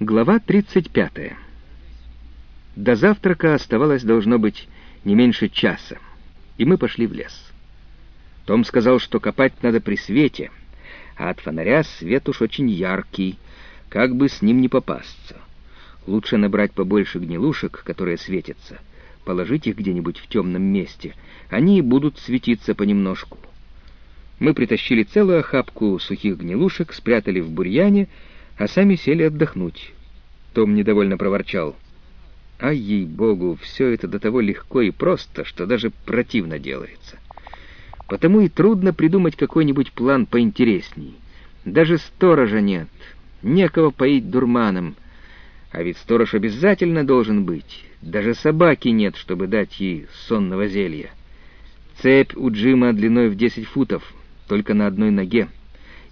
Глава 35. До завтрака оставалось, должно быть, не меньше часа, и мы пошли в лес. Том сказал, что копать надо при свете, а от фонаря свет уж очень яркий, как бы с ним не попасться. Лучше набрать побольше гнилушек, которые светятся, положить их где-нибудь в темном месте, они и будут светиться понемножку. Мы притащили целую охапку сухих гнилушек, спрятали в бурьяне, а сами сели отдохнуть. Том недовольно проворчал. А ей-богу, все это до того легко и просто, что даже противно делается. Потому и трудно придумать какой-нибудь план поинтересней. Даже сторожа нет, некого поить дурманом. А ведь сторож обязательно должен быть. Даже собаки нет, чтобы дать ей сонного зелья. Цепь у Джима длиной в десять футов, только на одной ноге,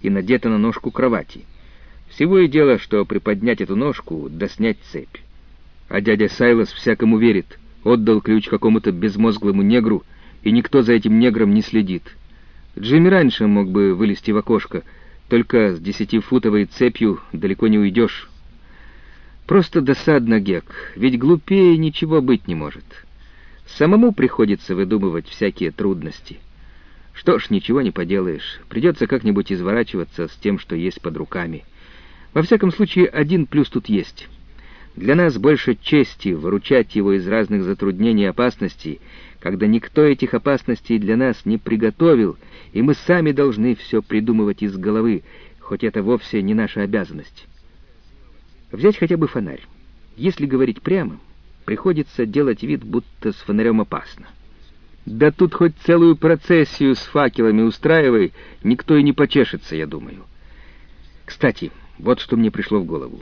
и надета на ножку кровати. Всего и дело, что приподнять эту ножку да снять цепь. А дядя Сайлос всякому верит, отдал ключ какому-то безмозглому негру, и никто за этим негром не следит. Джимми раньше мог бы вылезти в окошко, только с десятифутовой цепью далеко не уйдешь. Просто досадно, Гек, ведь глупее ничего быть не может. Самому приходится выдумывать всякие трудности. Что ж, ничего не поделаешь, придется как-нибудь изворачиваться с тем, что есть под руками — во всяком случае, один плюс тут есть. Для нас больше чести выручать его из разных затруднений и опасностей, когда никто этих опасностей для нас не приготовил, и мы сами должны все придумывать из головы, хоть это вовсе не наша обязанность. Взять хотя бы фонарь. Если говорить прямо, приходится делать вид, будто с фонарем опасно. Да тут хоть целую процессию с факелами устраивай, никто и не почешется, я думаю. Кстати, вот что мне пришло в голову.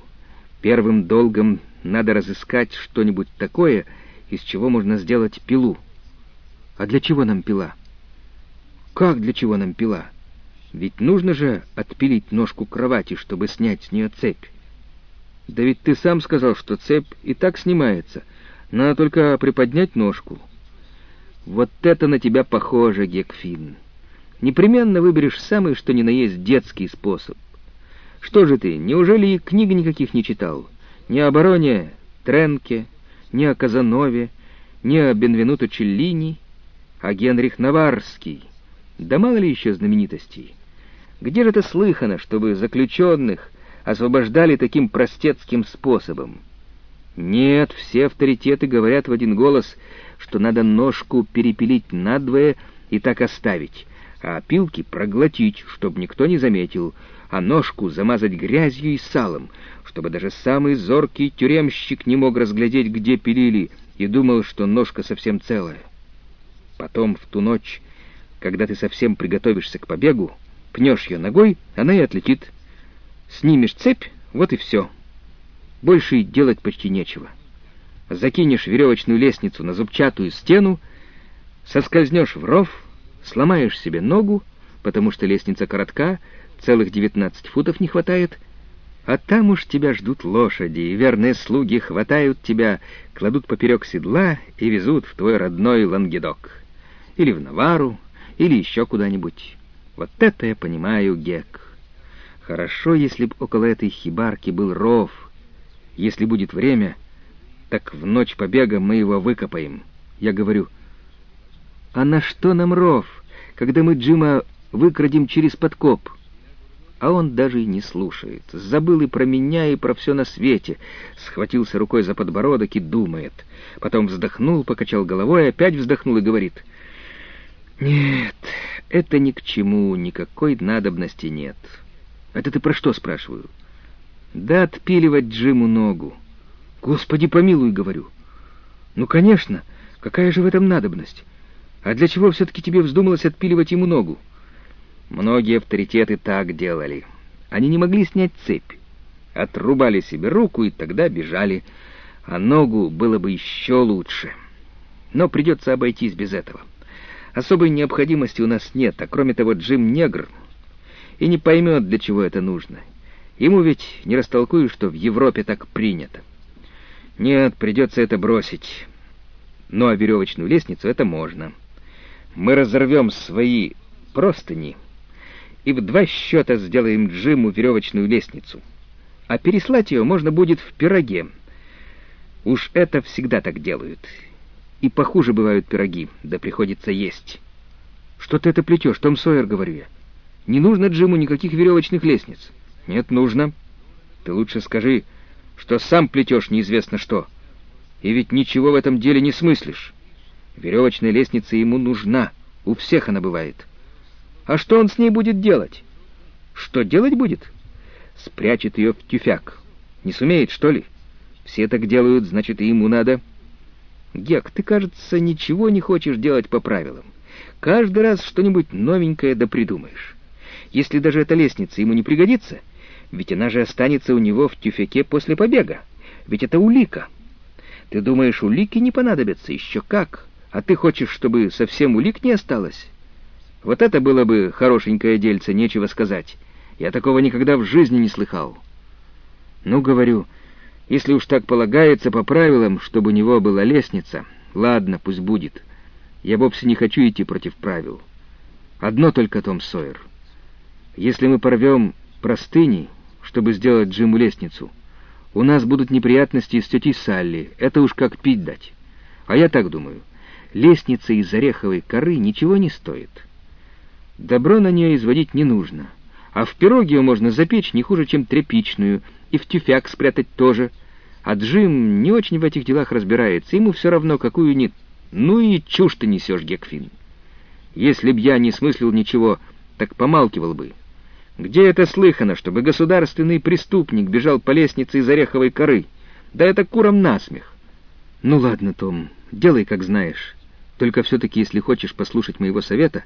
Первым долгом надо разыскать что-нибудь такое, из чего можно сделать пилу. А для чего нам пила? Как для чего нам пила? Ведь нужно же отпилить ножку кровати, чтобы снять с нее цепь. Да ведь ты сам сказал, что цепь и так снимается. Надо только приподнять ножку. Вот это на тебя похоже, Гекфин. Непременно выберешь самый, что ни на есть, детский способ. Что же ты, неужели и книг никаких не читал? Ни о бароне Тренке, ни о Казанове, ни о Бенвенуто Челлини, а Генрих Наварский. Да мало ли еще знаменитостей. Где же это слыхано, чтобы заключенных освобождали таким простецким способом? Нет, все авторитеты говорят в один голос, что надо ножку перепилить надвое и так оставить, а опилки проглотить, чтобы никто не заметил, а ножку замазать грязью и салом, чтобы даже самый зоркий тюремщик не мог разглядеть, где пилили, и думал, что ножка совсем целая. Потом, в ту ночь, когда ты совсем приготовишься к побегу, пнешь ее ногой, она и отлетит. Снимешь цепь, вот и все. Больше и делать почти нечего. Закинешь веревочную лестницу на зубчатую стену, соскользнешь в ров, сломаешь себе ногу, потому что лестница коротка, целых девятнадцать футов не хватает, а там уж тебя ждут лошади, и верные слуги хватают тебя, кладут поперек седла и везут в твой родной Лангедок. Или в Навару, или еще куда-нибудь. Вот это я понимаю, Гек. Хорошо, если б около этой хибарки был ров. Если будет время, так в ночь побега мы его выкопаем. Я говорю, а на что нам ров, когда мы Джима выкрадем через подкоп? А он даже и не слушает. Забыл и про меня, и про все на свете. Схватился рукой за подбородок и думает. Потом вздохнул, покачал головой, опять вздохнул и говорит. «Нет, это ни к чему, никакой надобности нет». «Это ты про что?» — спрашиваю. «Да отпиливать Джиму ногу». «Господи, помилуй», — говорю. «Ну, конечно, какая же в этом надобность? А для чего все-таки тебе вздумалось отпиливать ему ногу?» Многие авторитеты так делали. Они не могли снять цепь. Отрубали себе руку и тогда бежали, а ногу было бы еще лучше. Но придется обойтись без этого. Особой необходимости у нас нет, а кроме того Джим негр и не поймет, для чего это нужно. Ему ведь не растолкую, что в Европе так принято. Нет, придется это бросить. Ну а веревочную лестницу это можно. Мы разорвем свои простыни — и в два счета сделаем Джиму веревочную лестницу. а переслать ее можно будет в пироге. Уж это всегда так делают. И похуже бывают пироги, да приходится есть. Что ты это плетешь, Том Сойер, говорю я. Не нужно Джиму никаких веревочных лестниц. Нет, нужно. Ты лучше скажи, что сам плетешь неизвестно что. И ведь ничего в этом деле не смыслишь. Веревочная лестница ему нужна. У всех она бывает. А что он с ней будет делать? Что делать будет? Спрячет ее в тюфяк. Не сумеет, что ли? Все так делают, значит, и ему надо. Гек, ты, кажется, ничего не хочешь делать по правилам. Каждый раз что-нибудь новенькое да придумаешь. Если даже эта лестница ему не пригодится, ведь она же останется у него в тюфяке после побега. Ведь это улика. Ты думаешь, улики не понадобятся? Еще как? А ты хочешь, чтобы совсем улик не осталось? Вот это было бы хорошенькое дельце, нечего сказать. Я такого никогда в жизни не слыхал. Ну, говорю, если уж так полагается по правилам, чтобы у него была лестница, ладно, пусть будет. Я вовсе не хочу идти против правил. Одно только, Том Сойер. Если мы порвем простыни, чтобы сделать Джиму лестницу, у нас будут неприятности с тетей Салли. Это уж как пить дать. А я так думаю. Лестница из ореховой коры ничего не стоит. Добро на нее изводить не нужно. А в пироге ее можно запечь не хуже, чем тряпичную, и в тюфяк спрятать тоже. А Джим не очень в этих делах разбирается, ему все равно, какую ни... Ну и чушь ты несешь, Гекфин. Если б я не смыслил ничего, так помалкивал бы. Где это слыхано, чтобы государственный преступник бежал по лестнице из ореховой коры? Да это курам насмех. Ну ладно, Том, делай, как знаешь. Только все-таки, если хочешь послушать моего совета,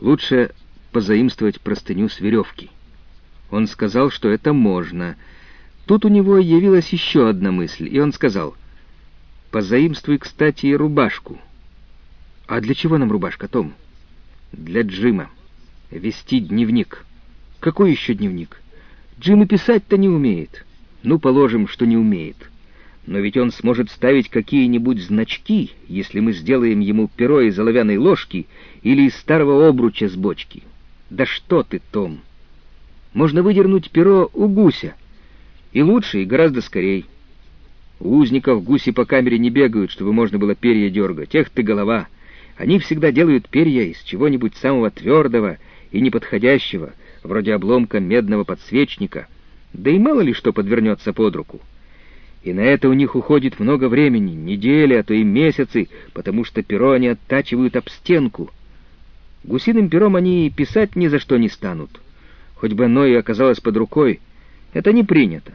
лучше позаимствовать простыню с веревки. Он сказал, что это можно. Тут у него явилась еще одна мысль, и он сказал, «Позаимствуй, кстати, и рубашку». «А для чего нам рубашка, Том?» «Для Джима. Вести дневник». Какой еще дневник? Джим и писать-то не умеет. Ну, положим, что не умеет. Но ведь он сможет ставить какие-нибудь значки, если мы сделаем ему перо из оловянной ложки или из старого обруча с бочки. Да что ты, Том! Можно выдернуть перо у гуся. И лучше, и гораздо скорей. У узников гуси по камере не бегают, чтобы можно было перья дергать. Эх ты, голова! Они всегда делают перья из чего-нибудь самого твердого и неподходящего, вроде обломка медного подсвечника, да и мало ли что подвернется под руку. И на это у них уходит много времени, недели, а то и месяцы, потому что перо они оттачивают об стенку. Гусиным пером они писать ни за что не станут. Хоть бы оно и оказалось под рукой, это не принято.